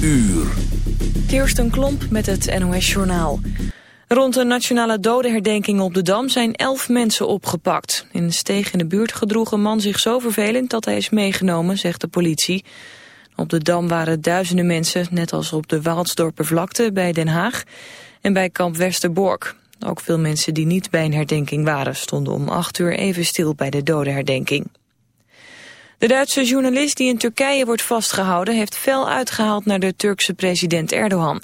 uur. Kirsten Klomp met het NOS-journaal. Rond de nationale dodenherdenking op de Dam zijn elf mensen opgepakt. In een steeg in de buurt gedroeg een man zich zo vervelend dat hij is meegenomen, zegt de politie. Op de Dam waren duizenden mensen, net als op de Waaldsdorpervlakte bij Den Haag en bij kamp Westerbork. Ook veel mensen die niet bij een herdenking waren stonden om acht uur even stil bij de dodenherdenking. De Duitse journalist die in Turkije wordt vastgehouden... heeft fel uitgehaald naar de Turkse president Erdogan.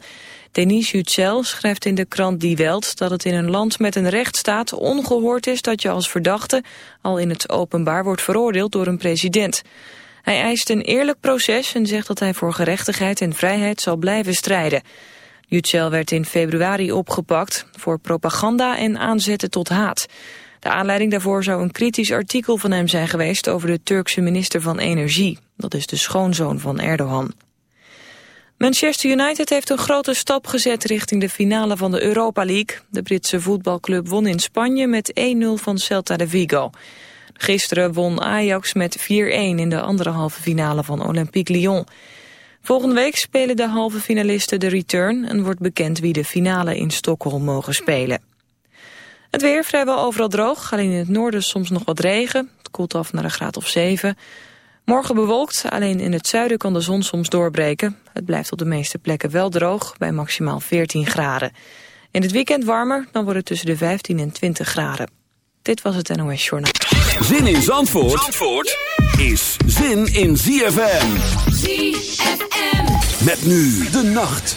Deniz Yücel schrijft in de krant Die Welt... dat het in een land met een rechtsstaat ongehoord is... dat je als verdachte al in het openbaar wordt veroordeeld door een president. Hij eist een eerlijk proces en zegt dat hij voor gerechtigheid en vrijheid zal blijven strijden. Yücel werd in februari opgepakt voor propaganda en aanzetten tot haat. De aanleiding daarvoor zou een kritisch artikel van hem zijn geweest over de Turkse minister van Energie. Dat is de schoonzoon van Erdogan. Manchester United heeft een grote stap gezet richting de finale van de Europa League. De Britse voetbalclub won in Spanje met 1-0 van Celta de Vigo. Gisteren won Ajax met 4-1 in de andere halve finale van Olympique Lyon. Volgende week spelen de halve finalisten de return... en wordt bekend wie de finale in Stockholm mogen spelen. Het weer vrijwel overal droog, alleen in het noorden soms nog wat regen. Het koelt af naar een graad of 7. Morgen bewolkt, alleen in het zuiden kan de zon soms doorbreken. Het blijft op de meeste plekken wel droog, bij maximaal 14 graden. In het weekend warmer, dan wordt het tussen de 15 en 20 graden. Dit was het NOS Journaal. Zin in Zandvoort, Zandvoort is zin in ZFM. ZFM. Met nu de nacht.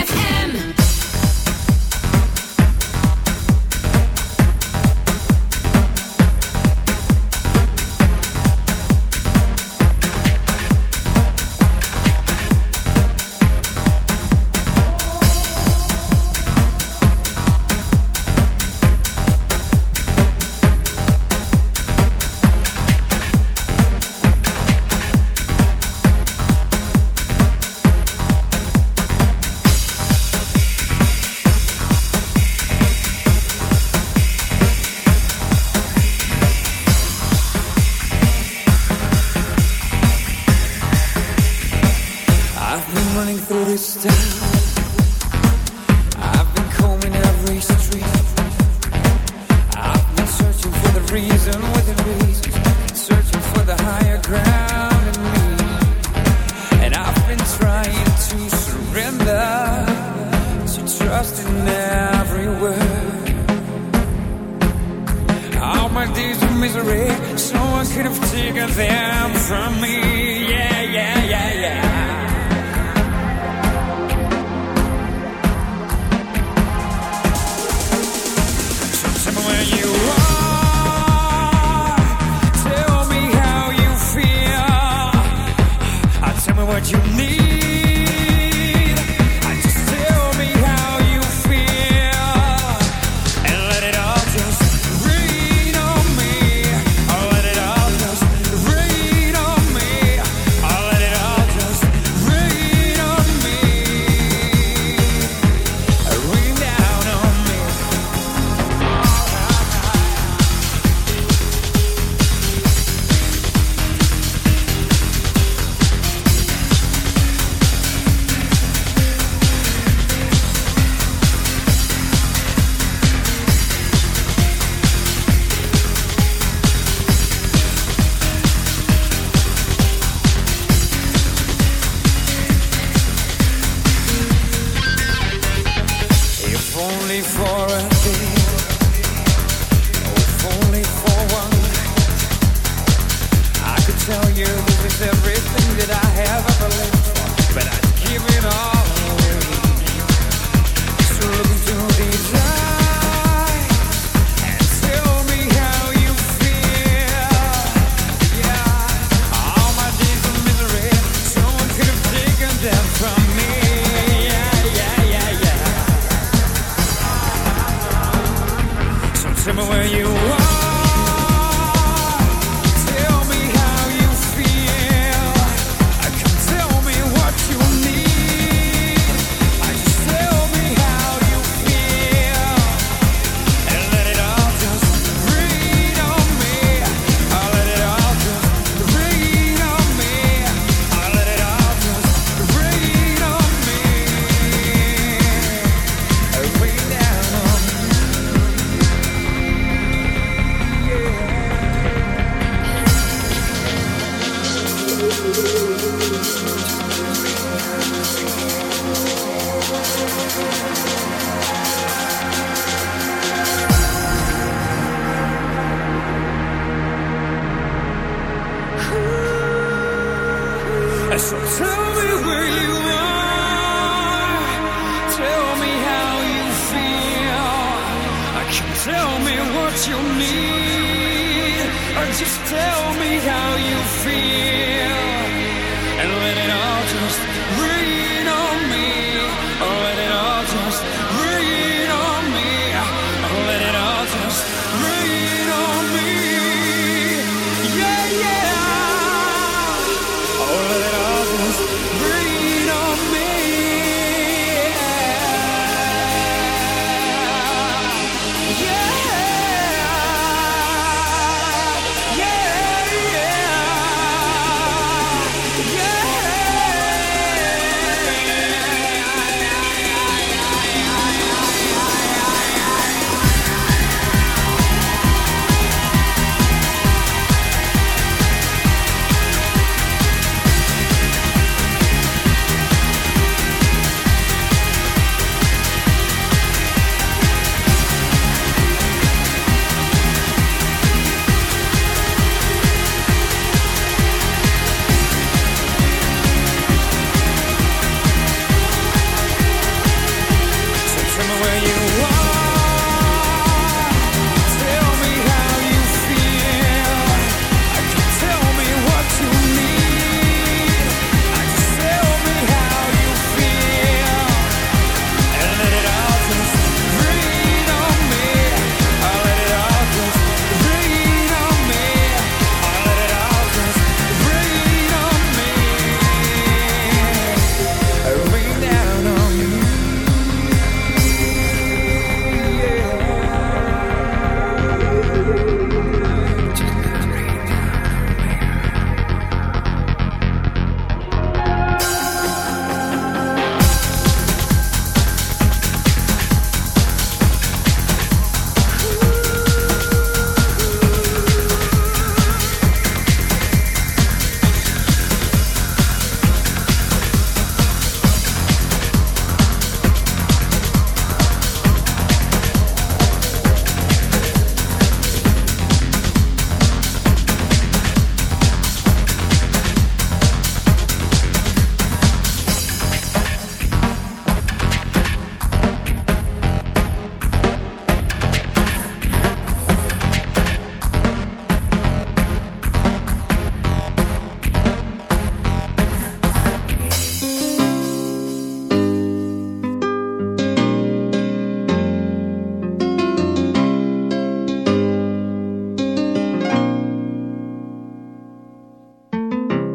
misery. So I could have taken them from me. Yeah, yeah, yeah, yeah.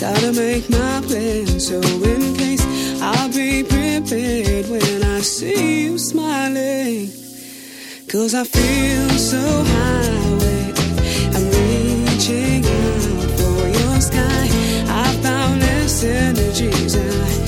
Gotta make my plan, so in case I'll be prepared when I see you smiling. Cause I feel so high, I'm reaching out for your sky. I found less energies, I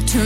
the turn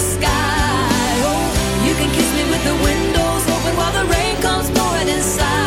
Oh, you can kiss me with the windows open while the rain comes pouring inside.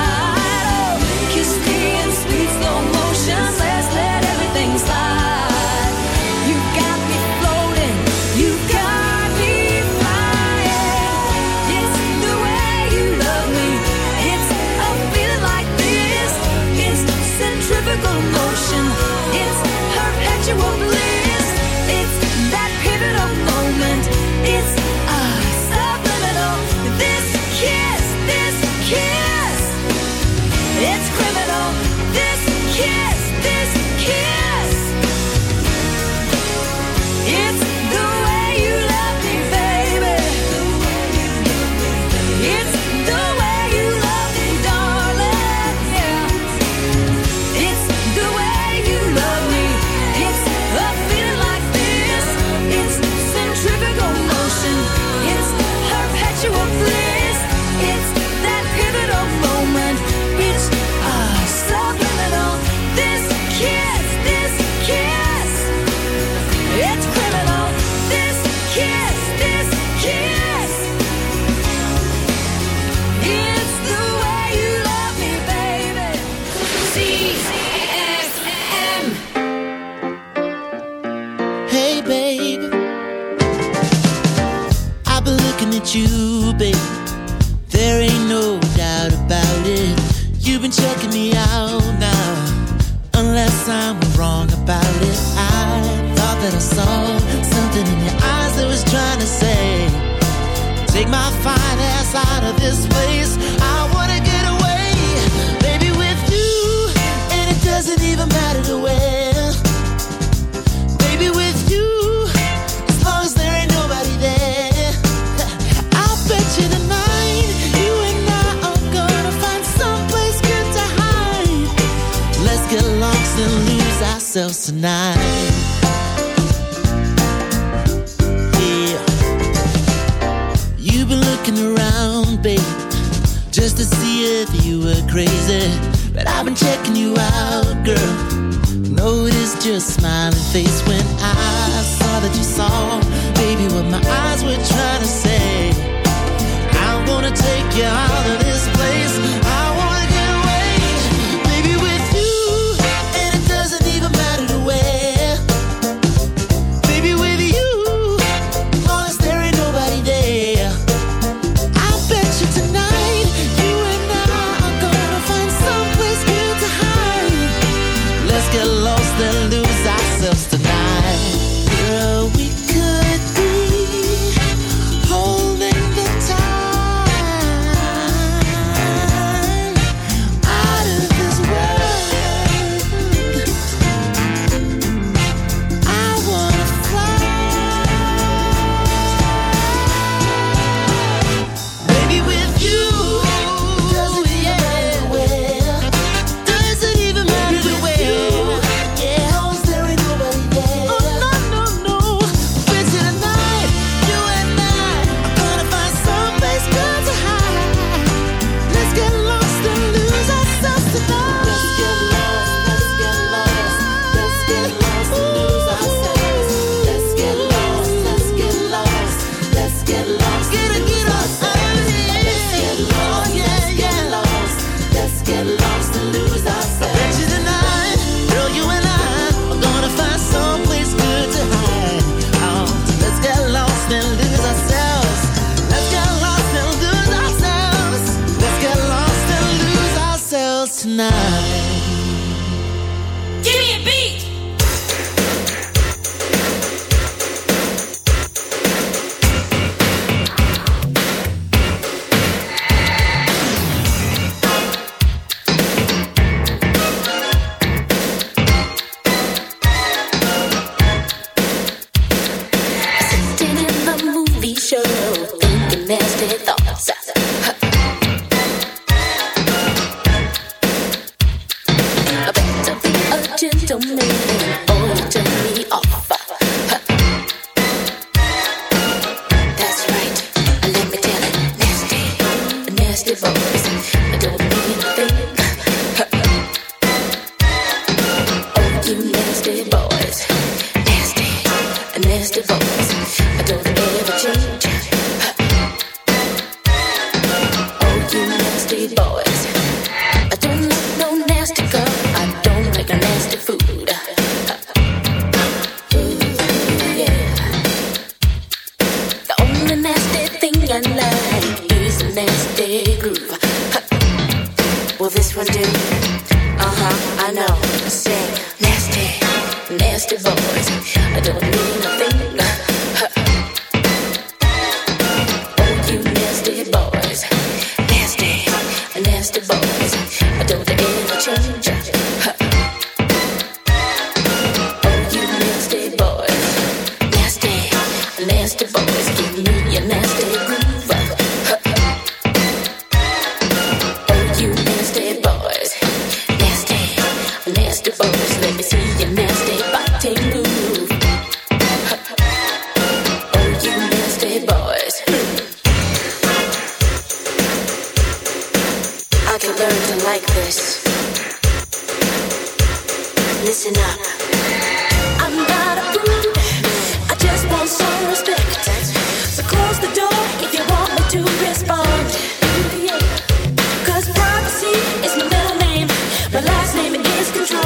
My last name is Control.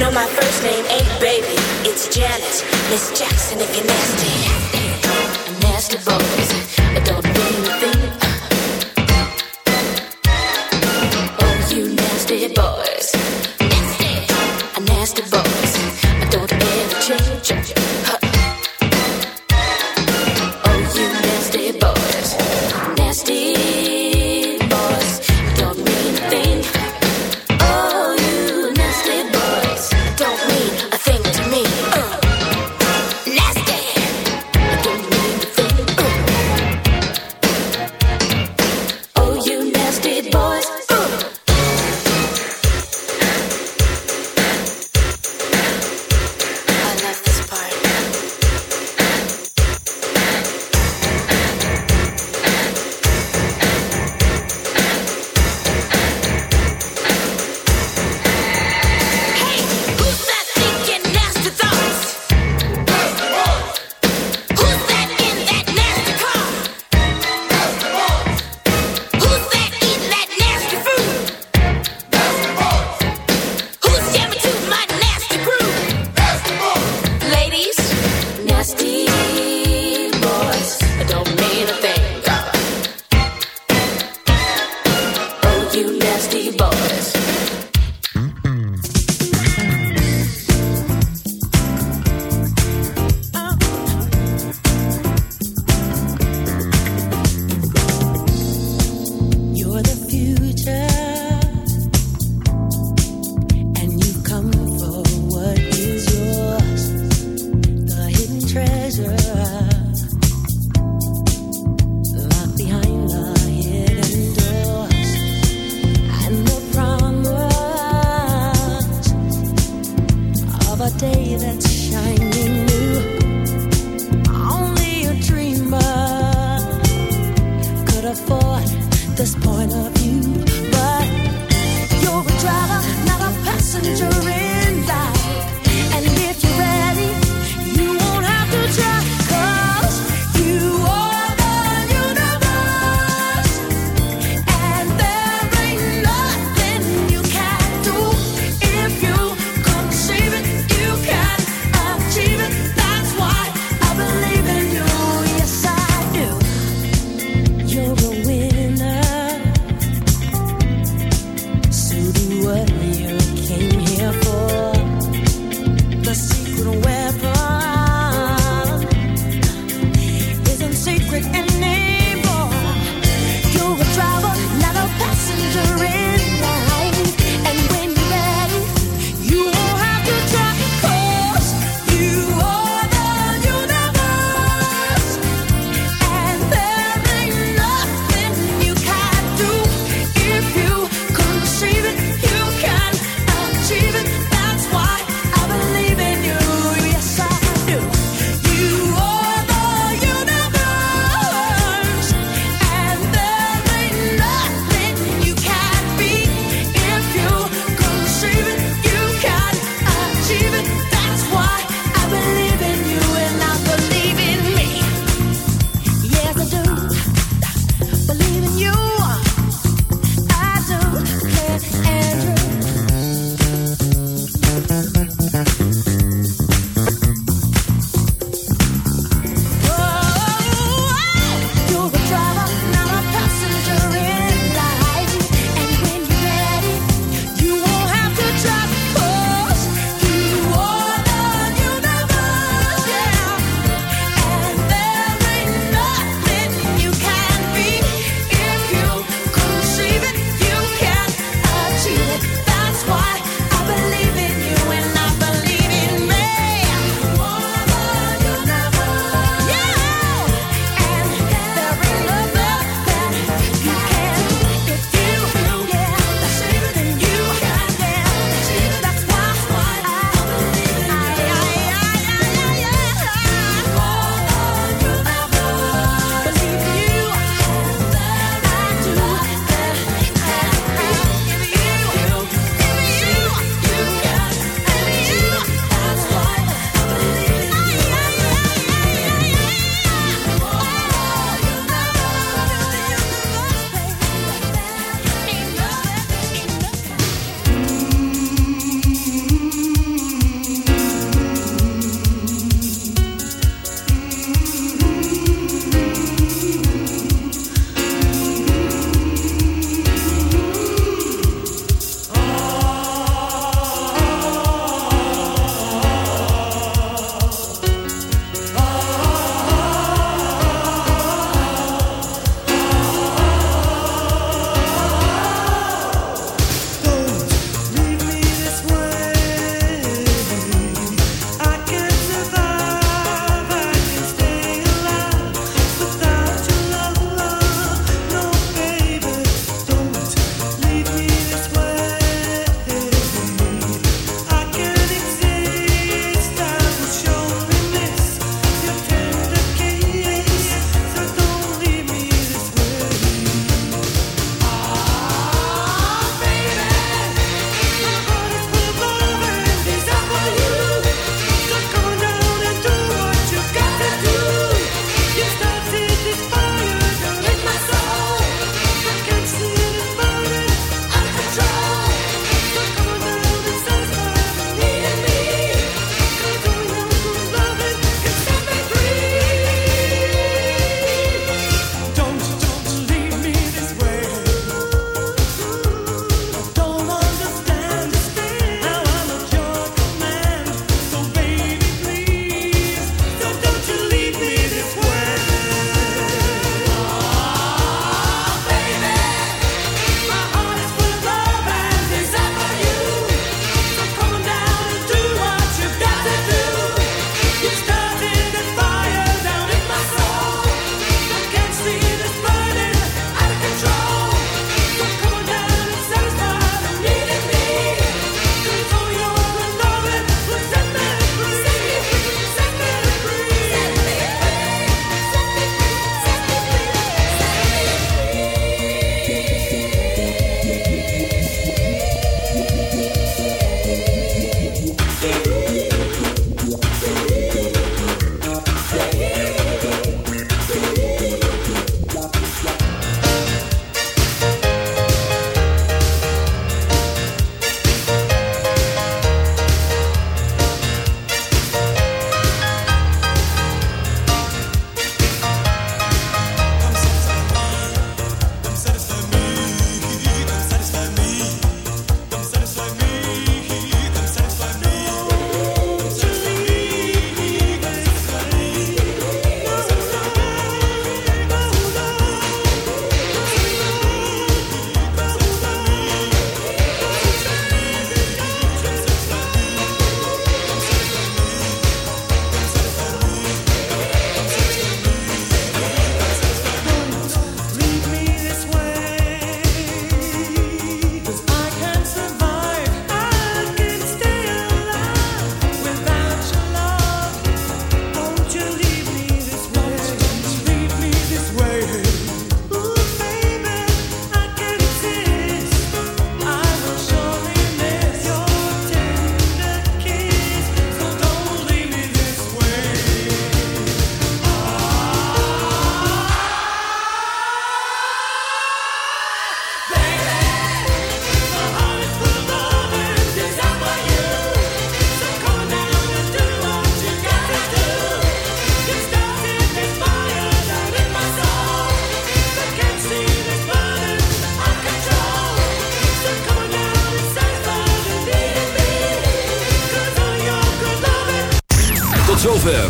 No, my first name ain't Baby. It's Janet. Miss Jackson if you're nasty. Nasty boys. treasure.